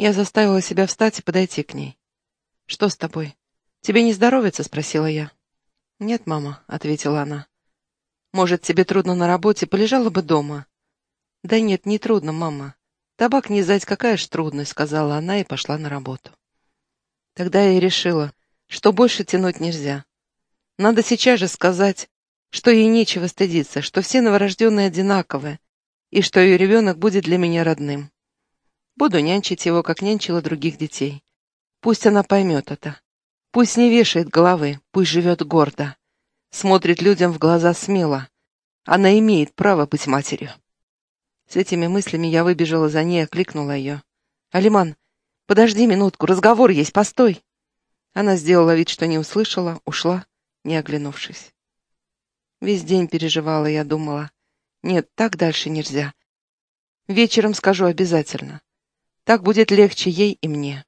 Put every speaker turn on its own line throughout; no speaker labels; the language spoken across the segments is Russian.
Я заставила себя встать и подойти к ней. «Что с тобой? Тебе не здоровится?» — спросила я. «Нет, мама», — ответила она. «Может, тебе трудно на работе, полежала бы дома?» «Да нет, не трудно, мама. Табак не знать, какая ж трудность», — сказала она и пошла на работу. Тогда я решила, что больше тянуть нельзя. Надо сейчас же сказать, что ей нечего стыдиться, что все новорожденные одинаковые, и что ее ребенок будет для меня родным. Буду нянчить его, как нянчила других детей. Пусть она поймет это. Пусть не вешает головы, пусть живет гордо. Смотрит людям в глаза смело. Она имеет право быть матерью. С этими мыслями я выбежала за ней, окликнула ее. «Алиман, подожди минутку, разговор есть, постой!» Она сделала вид, что не услышала, ушла, не оглянувшись. Весь день переживала, я думала. Нет, так дальше нельзя. Вечером скажу обязательно. Так будет легче ей и мне.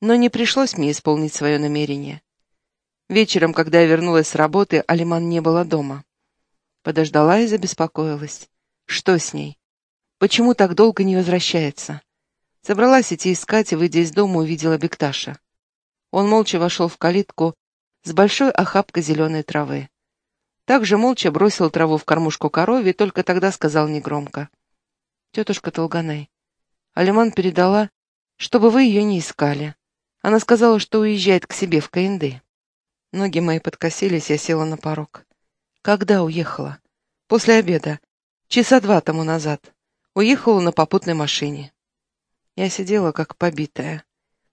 Но не пришлось мне исполнить свое намерение. Вечером, когда я вернулась с работы, Алиман не было дома. Подождала и забеспокоилась. Что с ней? Почему так долго не возвращается? Собралась идти искать и, выйдя из дома, увидела Бекташа. Он молча вошел в калитку с большой охапкой зеленой травы. Также молча бросил траву в кормушку корове и только тогда сказал негромко. «Тетушка Толганай, Алиман передала, чтобы вы ее не искали. Она сказала, что уезжает к себе в Каинды. Ноги мои подкосились, я села на порог. Когда уехала? После обеда. Часа два тому назад. Уехала на попутной машине. Я сидела, как побитая.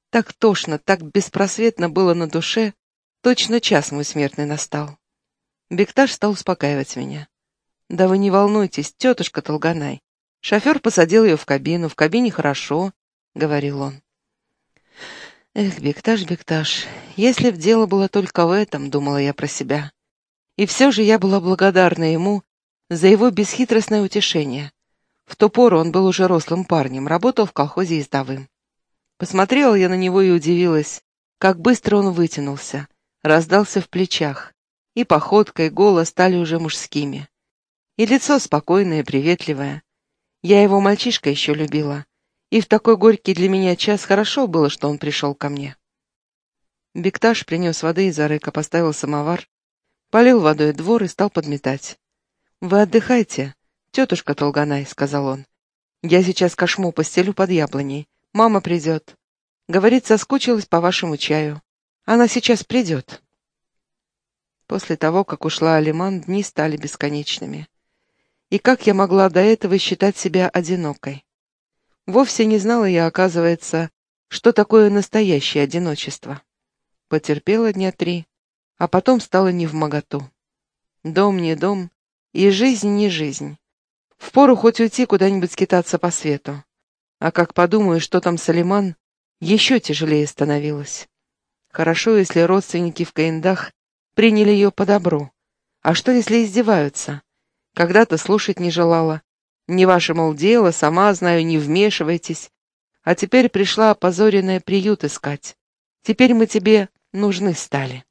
Так тошно, так беспросветно было на душе. Точно час мой смертный настал. Бекташ стал успокаивать меня. «Да вы не волнуйтесь, тетушка Толганай. Шофер посадил ее в кабину. В кабине хорошо, — говорил он. Эх, Бекташ, Бекташ, если б дело было только в этом, — думала я про себя. И все же я была благодарна ему за его бесхитростное утешение. В ту пору он был уже рослым парнем, работал в колхозе издовым. Посмотрела я на него и удивилась, как быстро он вытянулся, раздался в плечах, и походка, и голос стали уже мужскими. И лицо спокойное, приветливое. Я его мальчишка еще любила, и в такой горький для меня час хорошо было, что он пришел ко мне. Бекташ принес воды из арыка, поставил самовар, полил водой двор и стал подметать. «Вы отдыхайте, тетушка Толганай», — сказал он. «Я сейчас кошму постелю под яблоней. Мама придет. Говорит, соскучилась по вашему чаю. Она сейчас придет». После того, как ушла Алиман, дни стали бесконечными. И как я могла до этого считать себя одинокой? Вовсе не знала я, оказывается, что такое настоящее одиночество. Потерпела дня три, а потом стала невмоготу. Дом не дом, и жизнь не жизнь. Впору хоть уйти куда-нибудь скитаться по свету. А как подумаю, что там Салиман, еще тяжелее становилось. Хорошо, если родственники в Каиндах приняли ее по добру. А что, если издеваются? Когда-то слушать не желала. Не ваше, мол, дело, сама знаю, не вмешивайтесь. А теперь пришла опозоренная приют искать. Теперь мы тебе нужны стали.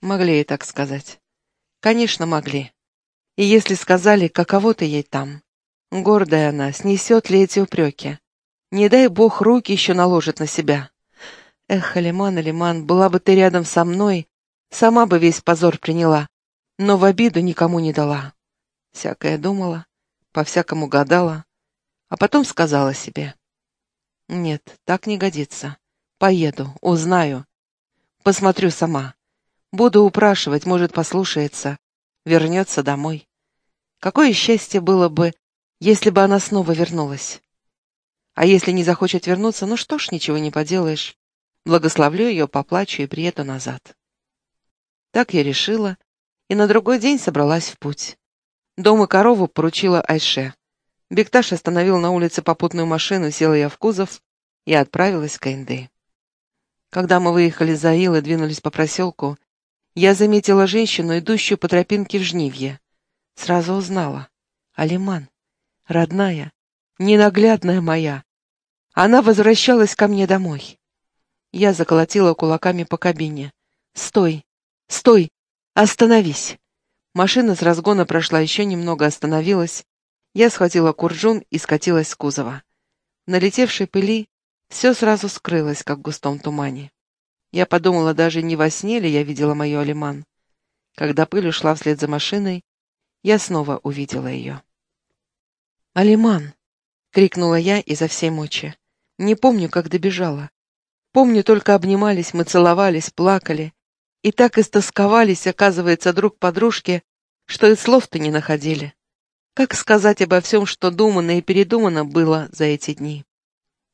Могли и так сказать. Конечно, могли. И если сказали, каково ты ей там, гордая она, снесет ли эти упреки? Не дай бог руки еще наложит на себя. Эх, Алиман, Алиман, была бы ты рядом со мной, сама бы весь позор приняла, но в обиду никому не дала. Всякое думала, по-всякому гадала, а потом сказала себе. Нет, так не годится. Поеду, узнаю. Посмотрю сама. Буду упрашивать, может, послушается. Вернется домой. Какое счастье было бы, если бы она снова вернулась. А если не захочет вернуться, ну что ж, ничего не поделаешь. Благословлю ее, поплачу и приеду назад. Так я решила, и на другой день собралась в путь. Дом и корову поручила Айше. Бекташ остановил на улице попутную машину, села я в кузов и отправилась к Инды. Когда мы выехали за Ил и двинулись по проселку, я заметила женщину, идущую по тропинке в Жнивье. Сразу узнала. Алиман. Родная, ненаглядная моя. Она возвращалась ко мне домой. Я заколотила кулаками по кабине. «Стой! Стой! Остановись!» Машина с разгона прошла еще немного, остановилась. Я схватила куржун и скатилась с кузова. В налетевшей пыли Все сразу скрылось, как в густом тумане. Я подумала, даже не во сне ли я видела мою Алиман. Когда пыль ушла вслед за машиной, я снова увидела ее. «Алиман!» — крикнула я изо всей мочи. Не помню, как добежала. Помню, только обнимались, мы целовались, плакали. И так истосковались, оказывается, друг подружке, что и слов-то не находили. Как сказать обо всем, что думано и передумано было за эти дни?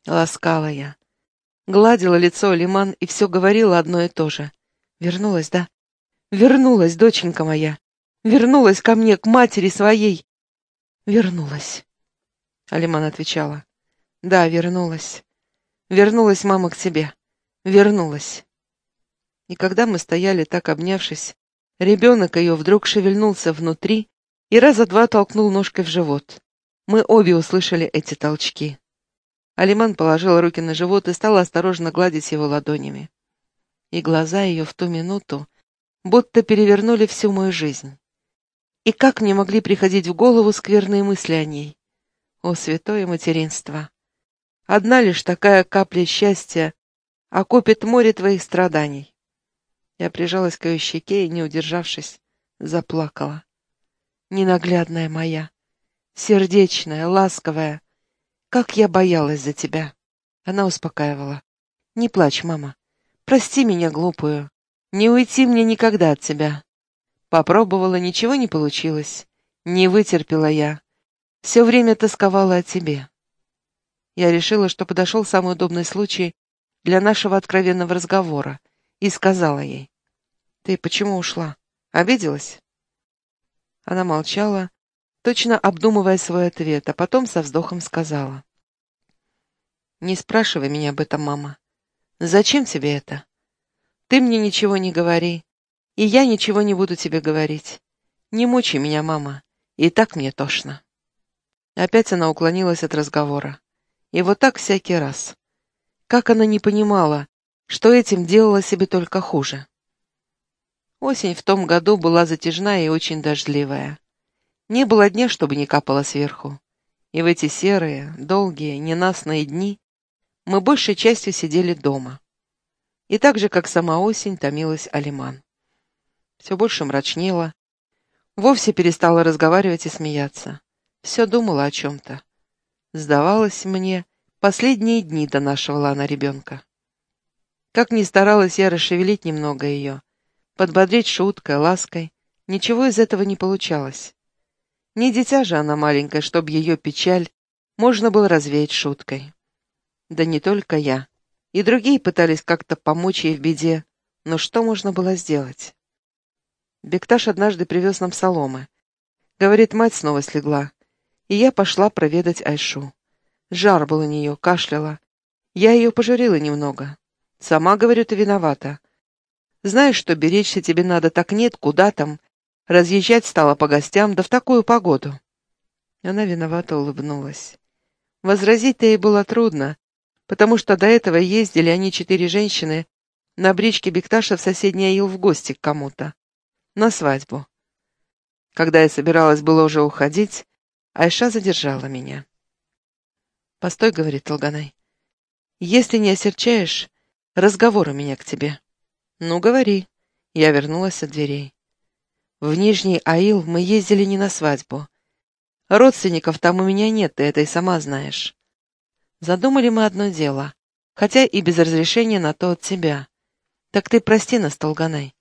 Ласкала я. Гладила лицо Лиман и все говорила одно и то же. Вернулась, да? Вернулась, доченька моя. Вернулась ко мне, к матери своей. Вернулась. Алиман отвечала. Да, вернулась. Вернулась мама к тебе. Вернулась. И когда мы стояли так обнявшись, ребенок ее вдруг шевельнулся внутри и раза два толкнул ножкой в живот. Мы обе услышали эти толчки. Алиман положил руки на живот и стал осторожно гладить его ладонями. И глаза ее в ту минуту будто перевернули всю мою жизнь. И как мне могли приходить в голову скверные мысли о ней? О, святое материнство! Одна лишь такая капля счастья окупит море твоих страданий. Я прижалась к ее щеке и, не удержавшись, заплакала. Ненаглядная моя, сердечная, ласковая, как я боялась за тебя. Она успокаивала. Не плачь, мама. Прости меня, глупую. Не уйти мне никогда от тебя. Попробовала, ничего не получилось. Не вытерпела я. Все время тосковала о тебе. Я решила, что подошел самый удобный случай для нашего откровенного разговора, и сказала ей. «Ты почему ушла? Обиделась?» Она молчала, точно обдумывая свой ответ, а потом со вздохом сказала. «Не спрашивай меня об этом, мама. Зачем тебе это? Ты мне ничего не говори, и я ничего не буду тебе говорить. Не мучай меня, мама, и так мне тошно». Опять она уклонилась от разговора. И вот так всякий раз. Как она не понимала, что этим делала себе только хуже. Осень в том году была затяжная и очень дождливая. Не было дня, чтобы не капало сверху. И в эти серые, долгие, ненастные дни мы большей частью сидели дома. И так же, как сама осень, томилась Алиман. Все больше мрачнело, вовсе перестала разговаривать и смеяться. Все думала о чем-то. Сдавалось мне, последние дни донашивала она ребенка. Как ни старалась я расшевелить немного ее, подбодрить шуткой, лаской, ничего из этого не получалось. Не дитя же она маленькая, чтобы ее печаль можно было развеять шуткой. Да не только я. И другие пытались как-то помочь ей в беде, но что можно было сделать? Бекташ однажды привез нам соломы. Говорит, мать снова слегла и я пошла проведать Айшу. Жар был у нее, кашляла. Я ее пожурила немного. Сама, говорю, ты виновата. Знаешь, что беречься тебе надо, так нет, куда там. Разъезжать стала по гостям, да в такую погоду. Она виновато улыбнулась. Возразить-то ей было трудно, потому что до этого ездили они, четыре женщины, на бричке Бекташа в соседний Аил в гости к кому-то. На свадьбу. Когда я собиралась было уже уходить, Айша задержала меня. «Постой», — говорит Толганай. «Если не осерчаешь, разговор у меня к тебе». «Ну, говори». Я вернулась от дверей. В Нижний Аил мы ездили не на свадьбу. Родственников там у меня нет, ты это и сама знаешь. Задумали мы одно дело, хотя и без разрешения на то от тебя. Так ты прости нас, Толганай.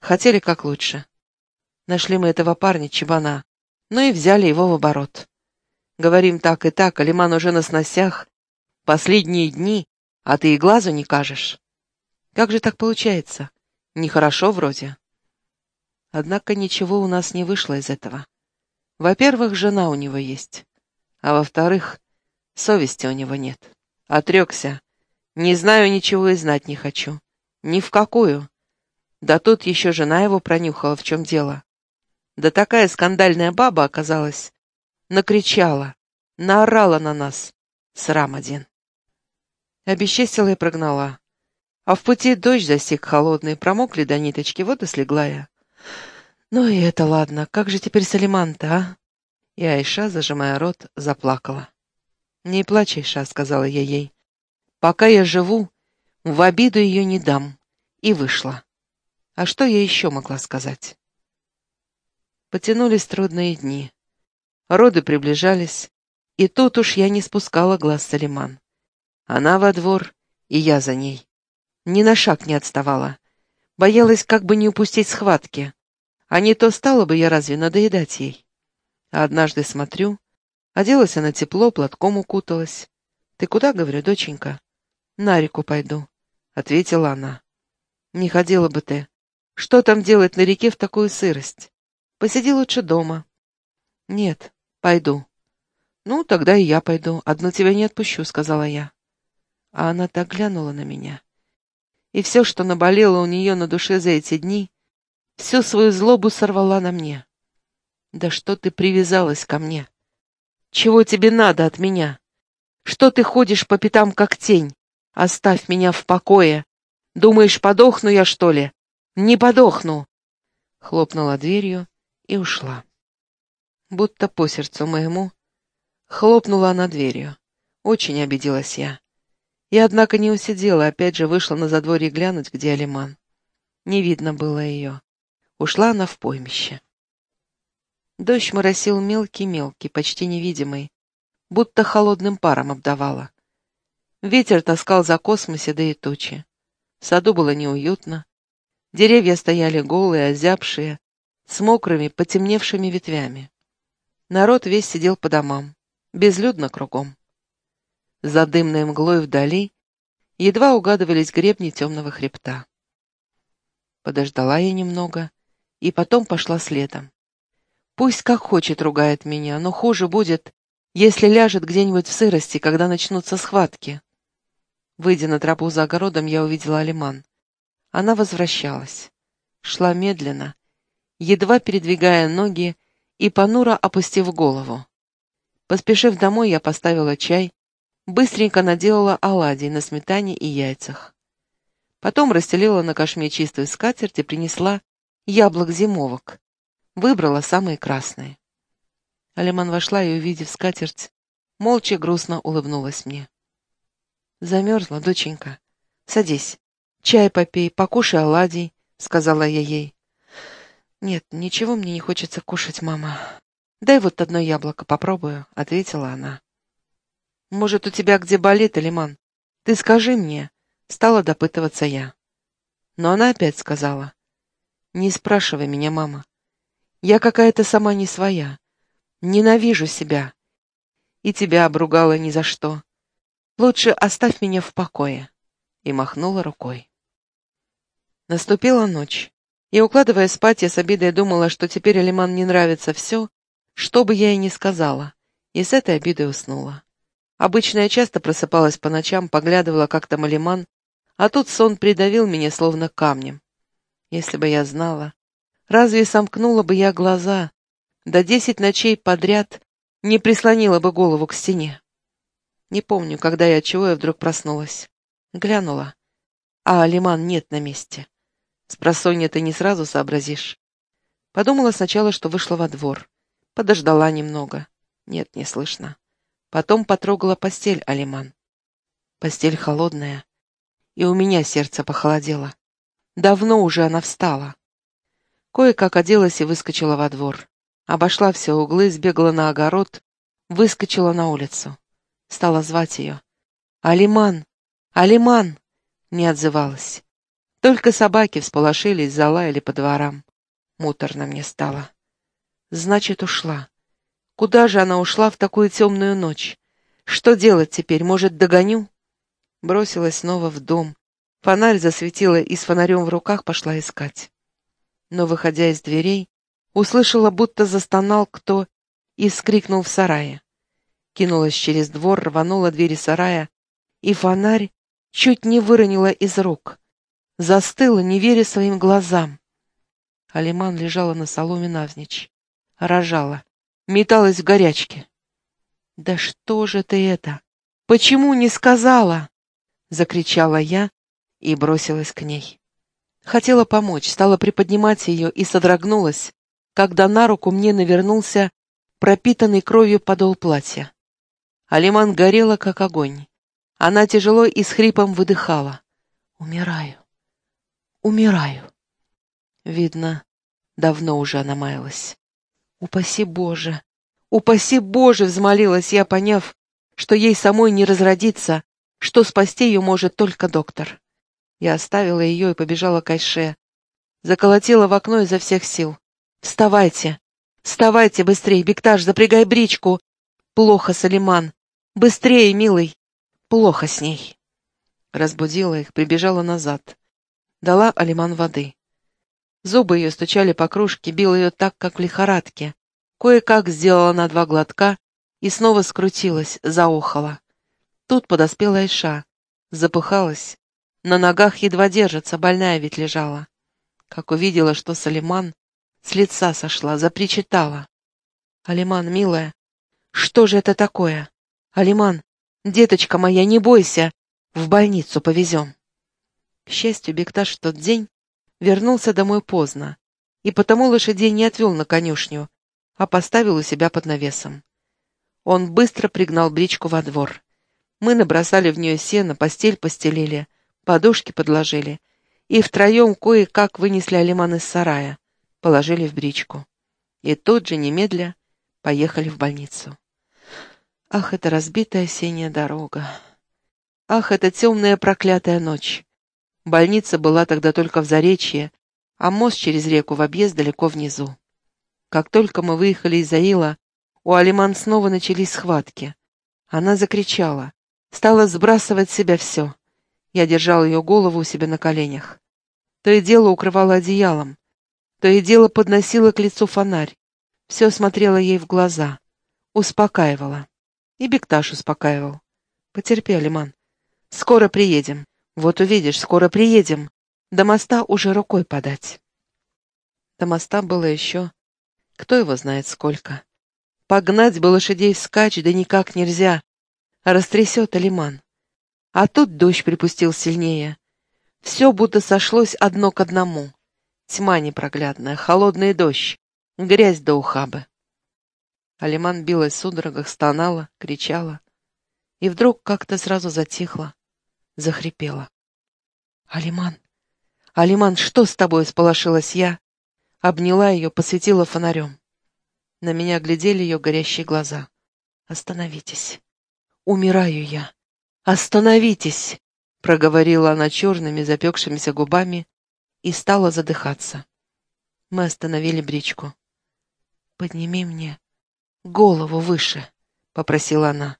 Хотели как лучше. Нашли мы этого парня, Чебана, ну и взяли его в оборот. Говорим так и так, Алиман уже на сносях. Последние дни, а ты и глазу не кажешь. Как же так получается? Нехорошо вроде. Однако ничего у нас не вышло из этого. Во-первых, жена у него есть, а во-вторых, совести у него нет. Отрекся. Не знаю ничего и знать не хочу. Ни в какую. Да тут еще жена его пронюхала, в чем дело. Да такая скандальная баба оказалась. Накричала, наорала на нас. Срам один. Обесчестила и прогнала. А в пути дождь застиг холодный, промокли до ниточки, вот и слегла я. Ну и это ладно, как же теперь Салиман-то, а? И Айша, зажимая рот, заплакала. «Не плачь, Айша», — сказала я ей. Пока я живу, в обиду ее не дам. И вышла. А что я еще могла сказать? Потянулись трудные дни. Роды приближались, и тут уж я не спускала глаз Салиман. Она во двор, и я за ней. Ни на шаг не отставала. Боялась как бы не упустить схватки. А не то стала бы я разве надоедать ей. А однажды смотрю, оделась она тепло, платком укуталась. «Ты куда, — говорю, доченька?» «На реку пойду», — ответила она. «Не ходила бы ты. Что там делать на реке в такую сырость? Посиди лучше дома». «Нет, пойду». «Ну, тогда и я пойду. Одну тебя не отпущу», — сказала я. А она так глянула на меня. И все, что наболело у нее на душе за эти дни, всю свою злобу сорвала на мне. «Да что ты привязалась ко мне? Чего тебе надо от меня? Что ты ходишь по пятам, как тень? Оставь меня в покое. Думаешь, подохну я, что ли? Не подохну!» Хлопнула дверью и ушла. Будто по сердцу моему хлопнула она дверью. Очень обиделась я. И, однако, не усидела, опять же вышла на задворье глянуть, где Алиман. Не видно было ее. Ушла она в поймище. Дождь моросил мелкий-мелкий, почти невидимый, будто холодным паром обдавала. Ветер таскал за космосе да и тучи. В саду было неуютно. Деревья стояли голые, озябшие, с мокрыми, потемневшими ветвями. Народ весь сидел по домам, безлюдно кругом. За дымной мглой вдали едва угадывались гребни темного хребта. Подождала я немного и потом пошла следом. Пусть как хочет ругает меня, но хуже будет, если ляжет где-нибудь в сырости, когда начнутся схватки. Выйдя на тропу за огородом, я увидела Алиман. Она возвращалась. Шла медленно, едва передвигая ноги и понуро опустив голову. Поспешив домой, я поставила чай Быстренько наделала оладий на сметане и яйцах. Потом расстелила на кошме чистую скатерть и принесла яблок-зимовок. Выбрала самые красные. Алиман вошла и, увидев скатерть, молча грустно улыбнулась мне. «Замерзла, доченька. Садись. Чай попей, покушай оладий», — сказала я ей. «Нет, ничего мне не хочется кушать, мама. Дай вот одно яблоко попробую», — ответила она. Может, у тебя где болит, Алиман? Ты скажи мне, стала допытываться я. Но она опять сказала. Не спрашивай меня, мама. Я какая-то сама не своя. Ненавижу себя. И тебя обругала ни за что. Лучше оставь меня в покое. И махнула рукой. Наступила ночь. И, укладывая спать, я с обидой думала, что теперь Алиман не нравится все, что бы я ей ни сказала, и с этой обидой уснула. Обычно я часто просыпалась по ночам, поглядывала как там Алиман, а тут сон придавил меня словно камнем. Если бы я знала, разве сомкнула бы я глаза, до десять ночей подряд не прислонила бы голову к стене. Не помню, когда от чего я вдруг проснулась. Глянула, а Алиман нет на месте. Спросонья ты не сразу сообразишь. Подумала сначала, что вышла во двор. Подождала немного. Нет, не слышно. Потом потрогала постель Алиман. Постель холодная. И у меня сердце похолодело. Давно уже она встала. Кое-как оделась и выскочила во двор. Обошла все углы, сбегала на огород, выскочила на улицу. Стала звать ее. «Алиман! Алиман!» Не отзывалась. Только собаки всполошились, залаяли по дворам. Муторно мне стало. Значит, ушла. Куда же она ушла в такую темную ночь? Что делать теперь? Может, догоню? Бросилась снова в дом. Фонарь засветила и с фонарем в руках пошла искать. Но, выходя из дверей, услышала, будто застонал кто и вскрикнул в сарае. Кинулась через двор, рванула двери сарая, и фонарь чуть не выронила из рук. Застыла, не веря своим глазам. Алиман лежала на соломе навзничь. Рожала металась в горячке. «Да что же ты это? Почему не сказала?» — закричала я и бросилась к ней. Хотела помочь, стала приподнимать ее и содрогнулась, когда на руку мне навернулся пропитанный кровью подол платья. Алиман горела, как огонь. Она тяжело и с хрипом выдыхала. «Умираю, умираю». Видно, давно уже она маялась. «Упаси Боже! Упаси Боже!» — взмолилась я, поняв, что ей самой не разродиться, что спасти ее может только доктор. Я оставила ее и побежала к Айше. Заколотила в окно изо всех сил. «Вставайте! Вставайте быстрее! Бектаж, запрягай бричку!» «Плохо, Салиман! Быстрее, милый! Плохо с ней!» Разбудила их, прибежала назад. Дала Алиман воды. Зубы ее стучали по кружке, бил ее так, как в лихорадке. Кое-как сделала на два глотка и снова скрутилась, заохала. Тут подоспела Айша. Запыхалась. На ногах едва держится, больная ведь лежала. Как увидела, что Салиман, с лица сошла, запричитала. «Алиман, милая, что же это такое? Алиман, деточка моя, не бойся, в больницу повезем». К счастью, Бекташ в тот день вернулся домой поздно, и потому лошадей не отвел на конюшню, а поставил у себя под навесом. Он быстро пригнал бричку во двор. Мы набросали в нее сено, постель постелили, подушки подложили, и втроем кое-как вынесли Алиман из сарая, положили в бричку. И тут же, немедля, поехали в больницу. Ах, это разбитая осенняя дорога! Ах, эта темная проклятая ночь! Больница была тогда только в Заречье, а мост через реку в объезд далеко внизу. Как только мы выехали из Аила, у Алиман снова начались схватки. Она закричала, стала сбрасывать с себя все. Я держал ее голову у себя на коленях. То и дело укрывала одеялом, то и дело подносила к лицу фонарь. Все смотрела ей в глаза, успокаивала. И Бекташ успокаивал. «Потерпи, Алиман. Скоро приедем. Вот увидишь, скоро приедем. До моста уже рукой подать. До моста было еще... Кто его знает сколько. Погнать бы лошадей скач, да никак нельзя. Растрясет Алиман. А тут дождь припустил сильнее. Все будто сошлось одно к одному. Тьма непроглядная, холодный дождь, грязь до ухабы. Алиман билась в судорогах, стонала, кричала. И вдруг как-то сразу затихла захрипела. «Алиман! Алиман, что с тобой?» — сполошилась я. Обняла ее, посветила фонарем. На меня глядели ее горящие глаза. «Остановитесь! Умираю я! Остановитесь!» — проговорила она черными запекшимися губами и стала задыхаться. Мы остановили бричку. «Подними мне голову выше», — попросила она.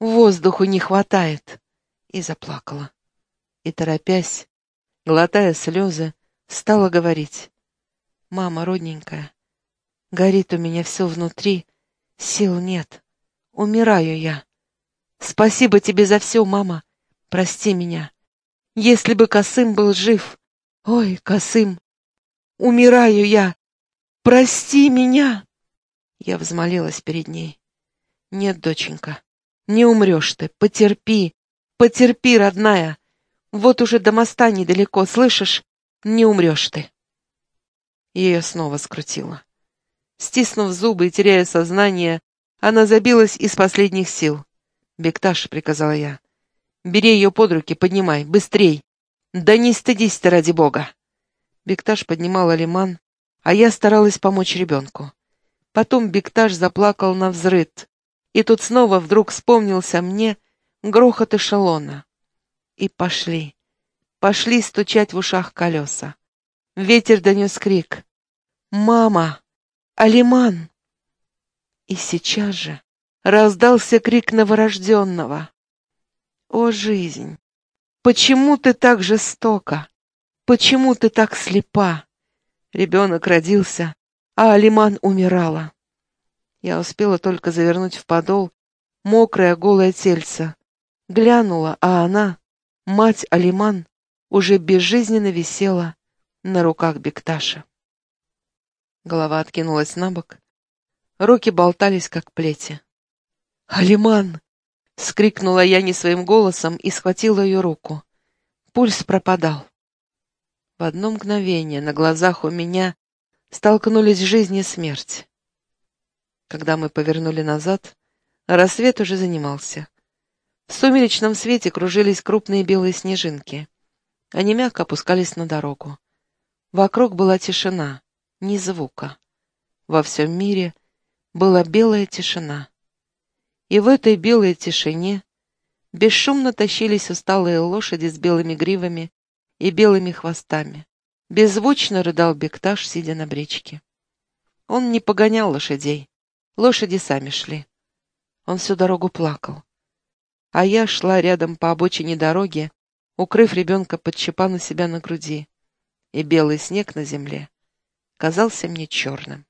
«Воздуху не хватает» и заплакала. И, торопясь, глотая слезы, стала говорить. «Мама, родненькая, горит у меня все внутри, сил нет, умираю я. Спасибо тебе за все, мама, прости меня. Если бы Косым был жив, ой, Косым, умираю я, прости меня!» Я взмолилась перед ней. «Нет, доченька, не умрешь ты, потерпи, Потерпи, родная. Вот уже до моста недалеко, слышишь? Не умрешь ты. Ее снова скрутило. Стиснув зубы и теряя сознание, она забилась из последних сил. «Бекташ», — приказала я, — «бери ее под руки, поднимай, быстрей! Да не стыдись ты, ради бога!» Бекташ поднимала лиман, а я старалась помочь ребенку. Потом Бекташ заплакал на взрыд, и тут снова вдруг вспомнился мне грохот эшелона. И пошли, пошли стучать в ушах колеса. Ветер донес крик. «Мама! Алиман!» И сейчас же раздался крик новорожденного. «О, жизнь! Почему ты так жестока? Почему ты так слепа?» Ребенок родился, а Алиман умирала. Я успела только завернуть в подол мокрое голое тельце, Глянула, а она, мать Алиман, уже безжизненно висела на руках Бекташа. Голова откинулась на бок, руки болтались, как плети. «Алиман!» — скрикнула я не своим голосом и схватила ее руку. Пульс пропадал. В одно мгновение на глазах у меня столкнулись жизнь и смерть. Когда мы повернули назад, рассвет уже занимался. В сумеречном свете кружились крупные белые снежинки. Они мягко опускались на дорогу. Вокруг была тишина, ни звука. Во всем мире была белая тишина. И в этой белой тишине бесшумно тащились усталые лошади с белыми гривами и белыми хвостами. Беззвучно рыдал Бекташ, сидя на бричке. Он не погонял лошадей. Лошади сами шли. Он всю дорогу плакал. А я шла рядом по обочине дороги, укрыв ребенка под чепан у себя на груди, и белый снег на земле казался мне черным.